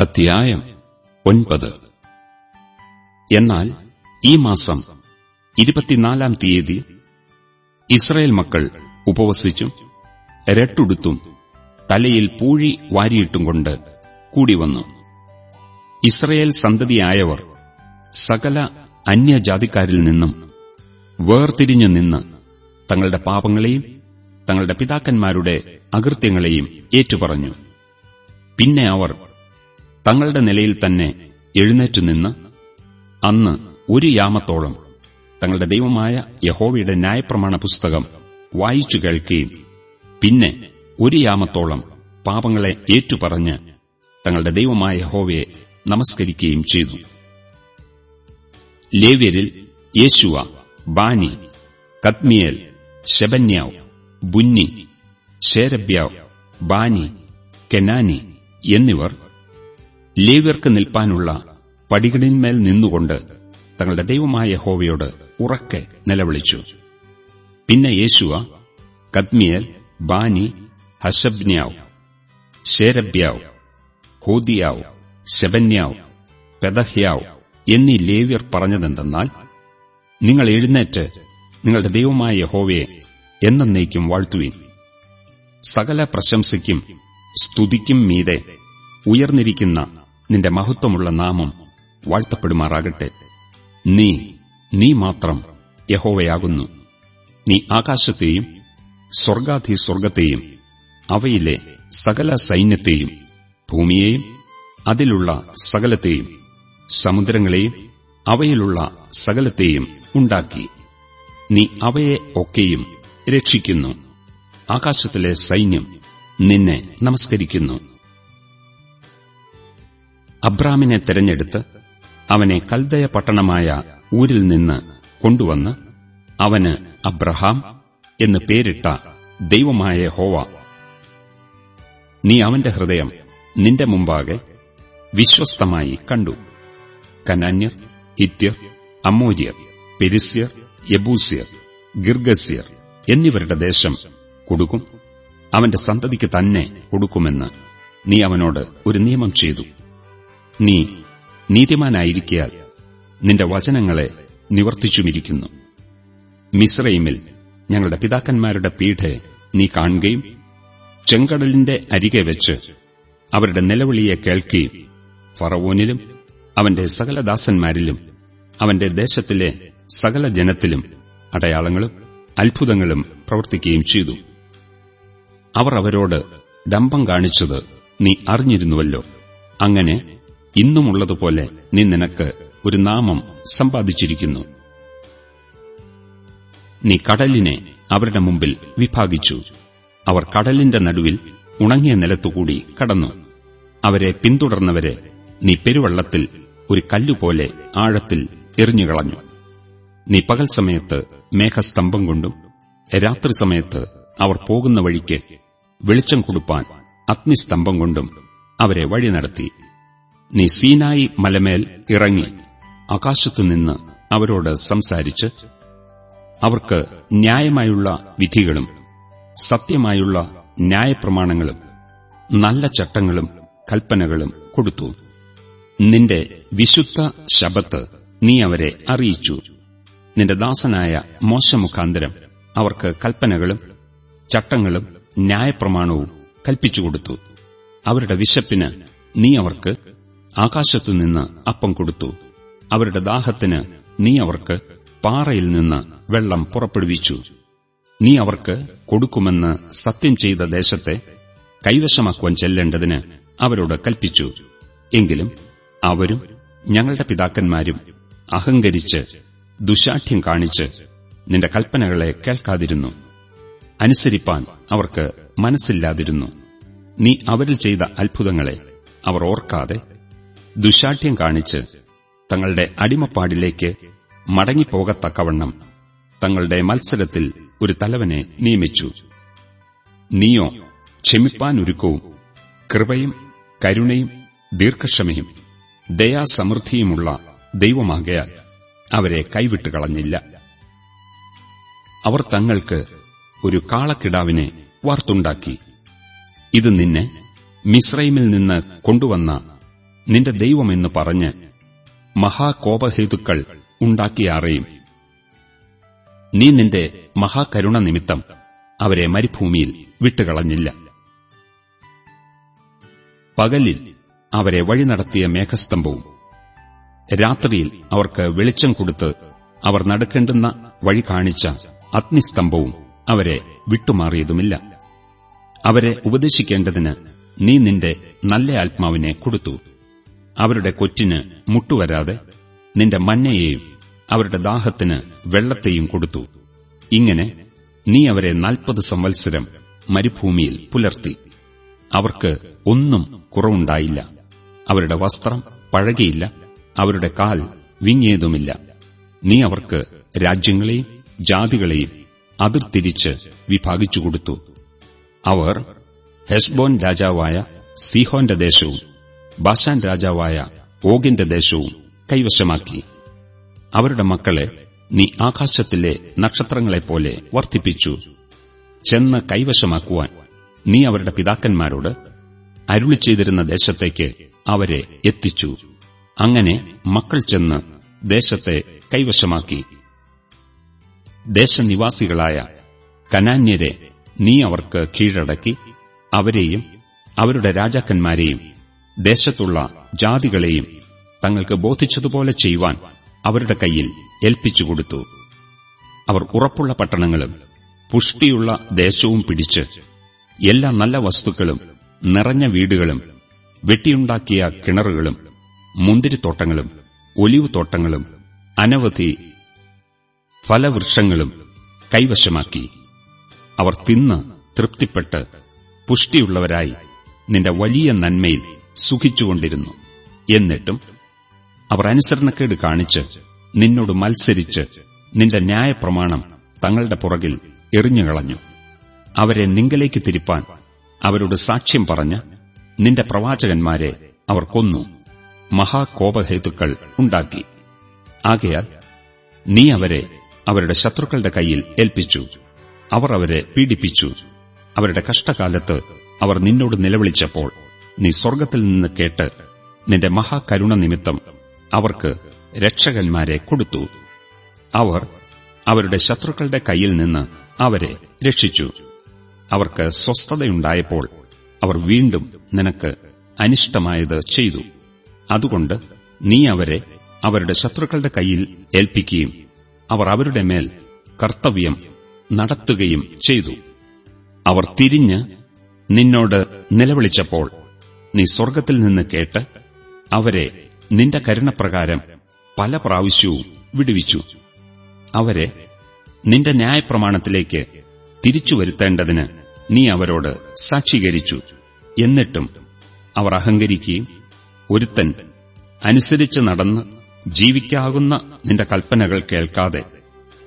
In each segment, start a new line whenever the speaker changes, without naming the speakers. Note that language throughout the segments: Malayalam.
അധ്യായം ഒൻപത്. എന്നാൽ ഈ മാസം ഇരുപത്തിനാലാം തീയതി ഇസ്രയേൽ മക്കൾ ഉപവസിച്ചും രട്ടുടുത്തും തലയിൽ പൂഴി വാരിയിട്ടും കൊണ്ട് കൂടിവന്നു. ഇസ്രയേൽ സന്തതിയായവർ സകല അന്യജാതിക്കാരിൽ നിന്നും വേർതിരിഞ്ഞു നിന്ന് തങ്ങളുടെ പാപങ്ങളെയും തങ്ങളുടെ പിതാക്കന്മാരുടെ അകൃത്യങ്ങളെയും ഏറ്റുപറഞ്ഞു. പിന്നെ അവർ തങ്ങളുടെ നിലയിൽ തന്നെ എഴുന്നേറ്റു നിന്ന് അന്ന് ഒരു യാമത്തോളം തങ്ങളുടെ ദൈവമായ യഹോവയുടെ ന്യായപ്രമാണ പുസ്തകം വായിച്ചു കേൾക്കുകയും പിന്നെ ഒരു യാമത്തോളം പാപങ്ങളെ ഏറ്റുപറഞ്ഞ് തങ്ങളുടെ ദൈവമായ യഹോവയെ നമസ്കരിക്കുകയും ചെയ്തു. ലേവ്യരിൽ യേശുവ ബാനി കത്മിയേൽ ശബന്യാവ് ബുന്നി ശേരബ്യാവ് ബാനി കെനാനി എന്നിവർ ലേവ്യർക്ക് നിൽപ്പാനുള്ള പടികളിന്മേൽ നിന്നുകൊണ്ട് തങ്ങളുടെ ദൈവമായ ഹോവയോട് ഉറക്കെ നിലവിളിച്ചു. പിന്നെ യേശുവ കദ്മിയൽ ബാനി ഹസബ്നാവ് ശേരബ്യാവ് ഹോദിയാവ് ശബന്യാവ് പെദഹ്യാവ് എന്നീ ലേവ്യർ പറഞ്ഞതെന്തെന്നാൽ നിങ്ങൾ എഴുന്നേറ്റ് നിങ്ങളുടെ ദൈവമായ യഹോവയെ എന്നേക്കും വാഴ്ത്തുവീൻ. സകല പ്രശംസയ്ക്കും സ്തുതിക്കും മീതെ ഉയർന്നിരിക്കുന്ന നിന്റെ മഹത്വമുള്ള നാമം വാഴ്ത്തപ്പെടുമാറാകട്ടെ. നീ നീ മാത്രം യഹോവയാകുന്നു. നീ ആകാശത്തെയും സ്വർഗാധി സ്വർഗത്തെയും അവയിലെ സകല സൈന്യത്തെയും ഭൂമിയെയും അതിലുള്ള സകലത്തെയും സമുദ്രങ്ങളെയും അവയിലുള്ള സകലത്തെയും ഉണ്ടാക്കി. നീ അവയെ ഒക്കെയും രക്ഷിക്കുന്നു. ആകാശത്തിലെ സൈന്യം നിന്നെ നമസ്കരിക്കുന്നു. അബ്രാമിനെ തെരഞ്ഞെടുത്ത് അവനെ കൽദയ പട്ടണമായ ഊരിൽ നിന്ന് കൊണ്ടുവന്ന് അവന് അബ്രഹാം എന്ന് പേരിട്ട ദൈവമായ ഹോവ നീ അവന്റെ ഹൃദയം നിന്റെ മുമ്പാകെ വിശ്വസ്തമായി കണ്ടു. കനാന്യർ ഹിത്യർ അമോര്യർ പെരിസ്യർ യബൂസ്യർ ഗിർഗസ്യർ എന്നിവരുടെ ദേശം കൊടുക്കും. അവന്റെ സന്തതിക്ക് തന്നെ കൊടുക്കുമെന്ന് നീ അവനോട് ഒരു നിയമം ചെയ്തു. നീ നീതിമാനായിരിക്കാൽ നിന്റെ വചനങ്ങളെ നിവർത്തിച്ചുമിരിക്കുന്നു. മിസ്രൈമിൽ ഞങ്ങളുടെ പിതാക്കന്മാരുടെ പീഠ നീ കാണുകയും ചെങ്കടലിന്റെ അരികെ വെച്ച് അവരുടെ നിലവിളിയെ കേൾക്കുകയും ഫറവോനിലും അവന്റെ സകല ദാസന്മാരിലും അവന്റെ ദേശത്തിലെ സകല ജനത്തിലും അടയാളങ്ങളും അത്ഭുതങ്ങളും പ്രവർത്തിക്കുകയും ചെയ്തു. അവർ അവരോട് ഡംബം കാണിച്ചത് നീ അറിഞ്ഞിരുന്നുവല്ലോ. അങ്ങനെ ഇന്നുമുള്ളതുപോലെ നീ നിനക്ക് ഒരു നാമം സമ്പാദിച്ചിരിക്കുന്നു. നീ കടലിനെ അവരുടെ മുമ്പിൽ വിഭാഗിച്ചു. അവർ കടലിന്റെ നടുവിൽ ഉണങ്ങിയ നിലത്തുകൂടി കടന്നു. അവരെ പിന്തുടർന്നവരെ നീ പെരുവള്ളത്തിൽ ഒരു കല്ലുപോലെ ആഴത്തിൽ എറിഞ്ഞുകളഞ്ഞു. നീ പകൽ സമയത്ത് മേഘസ്തംഭം കൊണ്ടും രാത്രി സമയത്ത് അവർ പോകുന്ന വഴിക്ക് വെളിച്ചം കൊടുപ്പാൻ അഗ്നിസ്തംഭം കൊണ്ടും അവരെ വഴി നടത്തി നീ സീനായി മലമേൽ ഇറങ്ങി. ആകാശത്തുനിന്ന് അവരോട് സംസാരിച്ച് അവർക്ക് ന്യായമായുള്ള വിധികളും സത്യമായുള്ള ന്യായപ്രമാണങ്ങളും നല്ല ചട്ടങ്ങളും കൽപ്പനകളും കൊടുത്തു. നിന്റെ വിശുദ്ധ ശബത്ത് നീ അവരെ അറിയിച്ചു. നിന്റെ ദാസനായ മോശമുഖാന്തരം അവർക്ക് കൽപ്പനകളും ചട്ടങ്ങളും ന്യായപ്രമാണവും കൽപ്പിച്ചുകൊടുത്തു അവരുടെ വിശപ്പിന് നീ അവർക്ക് ആകാശത്തുനിന്ന് അപ്പം കൊടുത്തു. അവരുടെ ദാഹത്തിന് നീ അവർക്ക് പാറയിൽ നിന്ന് വെള്ളം പുറപ്പെടുവിച്ചു. നീ അവർക്ക് കൊടുക്കുമെന്ന് സത്യം ചെയ്ത ദേശത്തെ കൈവശമാക്കുവാൻ ചെല്ലേണ്ടതിന് അവരോട് കൽപ്പിച്ചു. എങ്കിലും അവരും ഞങ്ങളുടെ പിതാക്കന്മാരും അഹങ്കരിച്ച് ദുശാഠ്യം കാണിച്ച് നിന്റെ കൽപ്പനകളെ കേൾക്കാതിരുന്നു. അനുസരിപ്പാൻ അവർക്ക് മനസ്സില്ലാതിരുന്നു. നീ അവരിൽ ചെയ്ത അത്ഭുതങ്ങളെ അവർ ഓർക്കാതെ ദുശാഠ്യം കാണിച്ച് തങ്ങളുടെ അടിമപ്പാടിലേക്ക് മടങ്ങിപ്പോകത്തക്കവണ്ണം തങ്ങളുടെ മത്സരത്തിൽ ഒരു തലവനെ നിയമിച്ചു. നീയോ ക്ഷമിപ്പാനൊരുക്കവും കൃപയും കരുണയും ദീർഘക്ഷമയും ദയാസമൃദ്ധിയുമുള്ള ദൈവമാകയാൽ അവരെ കൈവിട്ടുകളഞ്ഞില്ല അവർ തങ്ങൾക്ക് ഒരു കാളക്കിടാവിനെ വാർത്തുണ്ടാക്കി. ഇത് നിന്നെ മിശ്രൈമിൽ നിന്ന് കൊണ്ടുവന്ന നിന്റെ ദൈവമെന്ന് പറഞ്ഞ് മഹാകോപഹേതുക്കൾ ഉണ്ടാക്കിയാറേയും നീ നിന്റെ മഹാകരുണ നിമിത്തം അവരെ മരുഭൂമിയിൽ വിട്ടുകളഞ്ഞില്ല. പകലിൽ അവരെ വഴി നടത്തിയ മേഘസ്തംഭവും രാത്രിയിൽ അവർക്ക് വെളിച്ചം കൊടുത്ത് അവർ നടക്കേണ്ടുന്ന വഴി കാണിച്ച അഗ്നിസ്തംഭവും അവരെ വിട്ടുമാറിയതുമില്ല. അവരെ ഉപദേശിക്കേണ്ടതിന് നീ നിന്റെ നല്ല ആത്മാവിനെ കൊടുത്തു. അവരുടെ കൊറ്റിന് മുട്ടുവരാതെ നിന്റെ മഞ്ഞയെയും അവരുടെ ദാഹത്തിന് വെള്ളത്തെയും കൊടുത്തു. ഇങ്ങനെ നീ അവരെ നാൽപ്പത് സംവത്സരം മരുഭൂമിയിൽ പുലർത്തി. അവർക്ക് ഒന്നും കുറവുണ്ടായില്ല. അവരുടെ വസ്ത്രം പഴകിയില്ല. അവരുടെ കാൽ വിങ്ങിയതുമില്ല. നീ അവർക്ക് രാജ്യങ്ങളെയും ജാതികളെയും അതിർത്തിരിച്ച് വിഭാഗിച്ചു കൊടുത്തു. അവർ ഹെസ്ബോൻ രാജാവായ സീഹോന്റെ ദേശവും ബാഷാൻ രാജാവായ ഓഗിന്റെ ദേശവും കൈവശമാക്കി. അവരുടെ മക്കളെ നീ ആകാശത്തിലെ നക്ഷത്രങ്ങളെപ്പോലെ വർദ്ധിപ്പിച്ചു. ചെന്ന് കൈവശമാക്കുവാൻ നീ അവരുടെ പിതാക്കന്മാരോട് അരുളി ചെയ്തിരുന്ന ദേശത്തേക്ക് അവരെ എത്തിച്ചു. അങ്ങനെ മക്കൾ ചെന്ന് ദേശത്തെ കൈവശമാക്കി. ദേശനിവാസികളായ കനാന്യരെ നീ അവർക്ക് കീഴടക്കി അവരെയും അവരുടെ രാജാക്കന്മാരെയും ദേശത്തുള്ള ജാതികളെയും തങ്ങൾക്ക് ബോധിച്ചതുപോലെ ചെയ്യുവാൻ അവരുടെ കയ്യിൽ ഏൽപ്പിച്ചുകൊടുത്തു അവർ ഉറപ്പുള്ള പട്ടണങ്ങളും പുഷ്ടിയുള്ള ദേശവും പിടിച്ച് എല്ലാ നല്ല വസ്തുക്കളും നിറഞ്ഞ വീടുകളും വെട്ടിയുണ്ടാക്കിയ കിണറുകളും മുന്തിരിത്തോട്ടങ്ങളും ഒലിവ് തോട്ടങ്ങളും അനവധി ഫലവൃക്ഷങ്ങളും കൈവശമാക്കി. അവർ തിന്ന് തൃപ്തിപ്പെട്ട് പുഷ്ടിയുള്ളവരായി നിന്റെ വലിയ നന്മയിൽ സുഖിച്ചുകൊണ്ടിരുന്നു. എന്നിട്ടും അവർ അനുസരണക്കേട് കാണിച്ച് നിന്നോട് മത്സരിച്ച് നിന്റെ ന്യായപ്രമാണം തങ്ങളുടെ പുറകിൽ എറിഞ്ഞുകളഞ്ഞു. അവരെ നിങ്കലേക്ക് തിരിപ്പാൻ അവരോട് സാക്ഷ്യം പറഞ്ഞ് നിന്റെ പ്രവാചകന്മാരെ അവർ കൊന്നു. മഹാകോപഹേതുക്കൾ ഉണ്ടാക്കി. ആകയാൽ നീ അവരെ അവരുടെ ശത്രുക്കളുടെ കയ്യിൽ ഏൽപ്പിച്ചു. അവർ അവരെ പീഡിപ്പിച്ചു. അവരുടെ കഷ്ടകാലത്ത് അവർ നിന്നോട് നിലവിളിച്ചപ്പോൾ നീ സ്വർഗത്തിൽ നിന്ന് കേട്ട് നിന്റെ മഹാകരുണ നിമിത്തം അവർക്ക് രക്ഷകന്മാരെ കൊടുത്തു. അവർ അവരുടെ ശത്രുക്കളുടെ കയ്യിൽ നിന്ന് അവരെ രക്ഷിച്ചു. അവർക്ക് സ്വസ്ഥതയുണ്ടായപ്പോൾ അവർ വീണ്ടും നിനക്ക് അനിഷ്ടമായത് ചെയ്തു. അതുകൊണ്ട് നീ അവരെ അവരുടെ ശത്രുക്കളുടെ കയ്യിൽ ഏൽപ്പിക്കുകയും അവർ അവരുടെ മേൽ കർത്തവ്യം നടത്തുകയും ചെയ്തു. അവർ തിരിഞ്ഞ് നിന്നോട് നിലവിളിച്ചപ്പോൾ നീ സ്വർഗത്തിൽ നിന്ന് കേട്ട് അവരെ നിന്റെ കരുണപ്രകാരം പല പ്രാവശ്യവും വിടുവിച്ചു. അവരെ നിന്റെ ന്യായപ്രമാണത്തിലേക്ക് തിരിച്ചു വരുത്തേണ്ടതിന് നീ അവരോട് സാക്ഷീകരിച്ചു. എന്നിട്ടും അവർ അഹങ്കരിക്കുകയും ഒരുത്തൻ അനുസരിച്ച് നടന്ന് ജീവിക്കാകുന്ന നിന്റെ കൽപ്പനകൾ കേൾക്കാതെ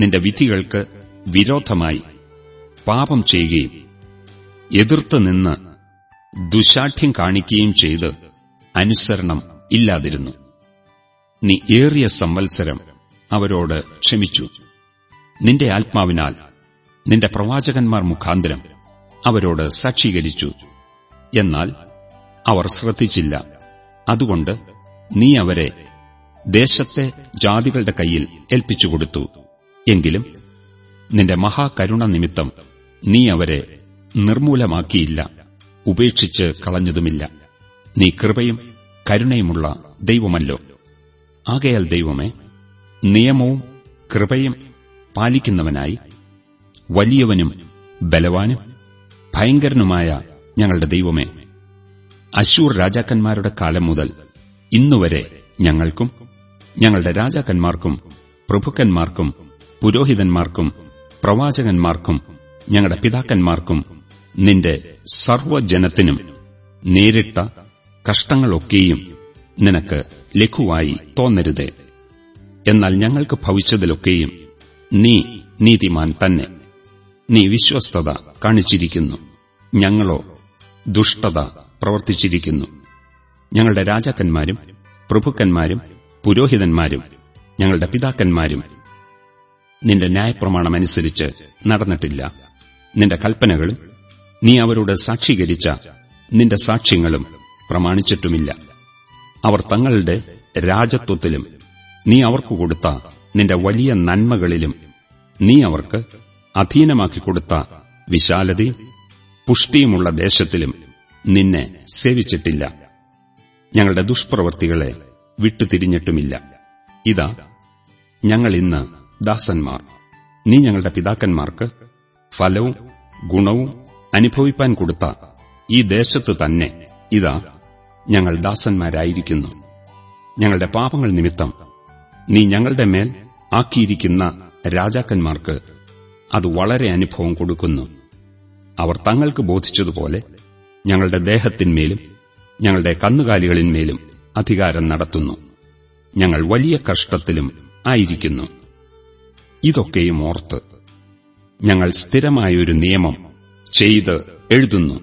നിന്റെ വിധികൾക്ക് വിരോധമായി പാപം ചെയ്യുകയും എതിർത്ത് നിന്ന് ദുശാഠ്യം കാണിക്കുകയും ചെയ്ത് അനുസരണം ഇല്ലാതിരുന്നു. നീ ഏറിയ സംവത്സരം അവരോട് ക്ഷമിച്ചു. നിന്റെ ആത്മാവിനാൽ നിന്റെ പ്രവാചകന്മാർ മുഖാന്തരം അവരോട് സാക്ഷീകരിച്ചു. എന്നാൽ അവർ ശ്രദ്ധിച്ചില്ല. അതുകൊണ്ട് നീ അവരെ ദേശത്തെ ജാതികളുടെ കയ്യിൽ ഏൽപ്പിച്ചുകൊടുത്തു എങ്കിലും നിന്റെ മഹാകരുണ നിമിത്തം നീ അവരെ നിർമൂലമാക്കിയില്ല ഉപേക്ഷിച്ച് കളഞ്ഞതുമില്ല. നീ കൃപയും കരുണയുമുള്ള ദൈവമല്ലോ. ആകയാൽ ദൈവമേ നിയമവും കൃപയും പാലിക്കുന്നവനായി വലിയവനും ബലവാനും ഭയങ്കരനുമായ ഞങ്ങളുടെ ദൈവമേ അശൂർ രാജാക്കന്മാരുടെ കാലം മുതൽ ഇന്നുവരെ ഞങ്ങൾക്കും ഞങ്ങളുടെ രാജാക്കന്മാർക്കും പ്രഭുക്കന്മാർക്കും പുരോഹിതന്മാർക്കും പ്രവാചകന്മാർക്കും ഞങ്ങളുടെ പിതാക്കന്മാർക്കും നിന്റെ സർവജനത്തിനും നേരിട്ട കഷ്ടങ്ങളൊക്കെയും നിനക്ക് ലഘുവായി തോന്നരുതേ. എന്നാൽ ഞങ്ങൾക്ക് ഭവിച്ചതിലൊക്കെയും നീ നീതിമാൻ തന്നെ. നീ വിശ്വസ്തത കാണിച്ചിരിക്കുന്നു. ഞങ്ങളോ ദുഷ്ടത പ്രവർത്തിച്ചിരിക്കുന്നു. ഞങ്ങളുടെ രാജാക്കന്മാരും പ്രഭുക്കന്മാരും പുരോഹിതന്മാരും ഞങ്ങളുടെ പിതാക്കന്മാരും നിന്റെ ന്യായപ്രമാണമനുസരിച്ച് നടന്നിട്ടില്ല. നിന്റെ കൽപ്പനകളും നീ അവരോട് സാക്ഷീകരിച്ച നിന്റെ സാക്ഷ്യങ്ങളും പ്രമാണിച്ചിട്ടുമില്ല. അവർ തങ്ങളുടെ രാജത്വത്തിലും നീ അവർക്ക് കൊടുത്ത നിന്റെ വലിയ നന്മകളിലും നീ അവർക്ക് അധീനമാക്കി കൊടുത്ത വിശാലതയും പുഷ്ടിയുമുള്ള ദേശത്തിലും നിന്നെ സേവിച്ചിട്ടില്ല. ഞങ്ങളുടെ ദുഷ്പ്രവൃത്തികളെ വിട്ടുതിരിഞ്ഞിട്ടുമില്ല. ഇതാ ഞങ്ങൾ ഇന്ന് ദാസന്മാർ. നീ ഞങ്ങളുടെ പിതാക്കന്മാർക്ക് ഫലവും ഗുണവും അനുഭവിപ്പാൻ കൊടുത്ത ഈ ദേശത്തു തന്നെ ഇതാ ഞങ്ങൾ ദാസന്മാരായിരിക്കുന്നു. ഞങ്ങളുടെ പാപങ്ങൾ നിമിത്തം നീ ഞങ്ങളുടെ മേൽ ആക്കിയിരിക്കുന്ന രാജാക്കന്മാർക്ക് അത് വളരെ അനുഭവം കൊടുക്കുന്നു. അവർ തങ്ങൾക്ക് ബോധിച്ചതുപോലെ ഞങ്ങളുടെ ദേഹത്തിന്മേലും ഞങ്ങളുടെ കന്നുകാലികളിന്മേലും അധികാരം നടത്തുന്നു. ഞങ്ങൾ വലിയ കഷ്ടത്തിലും ആയിരിക്കുന്നു. ഇതൊക്കെയും ഓർത്ത് ഞങ്ങൾ സ്ഥിരമായൊരു നിയമം ചെയ്ത് എഴുതുന്നു.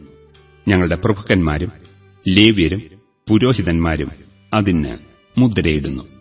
ഞങ്ങളുടെ പ്രഭുക്കന്മാരും ലേവ്യരും പുരോഹിതന്മാരും അതിന് മുദ്രയിടുന്നു.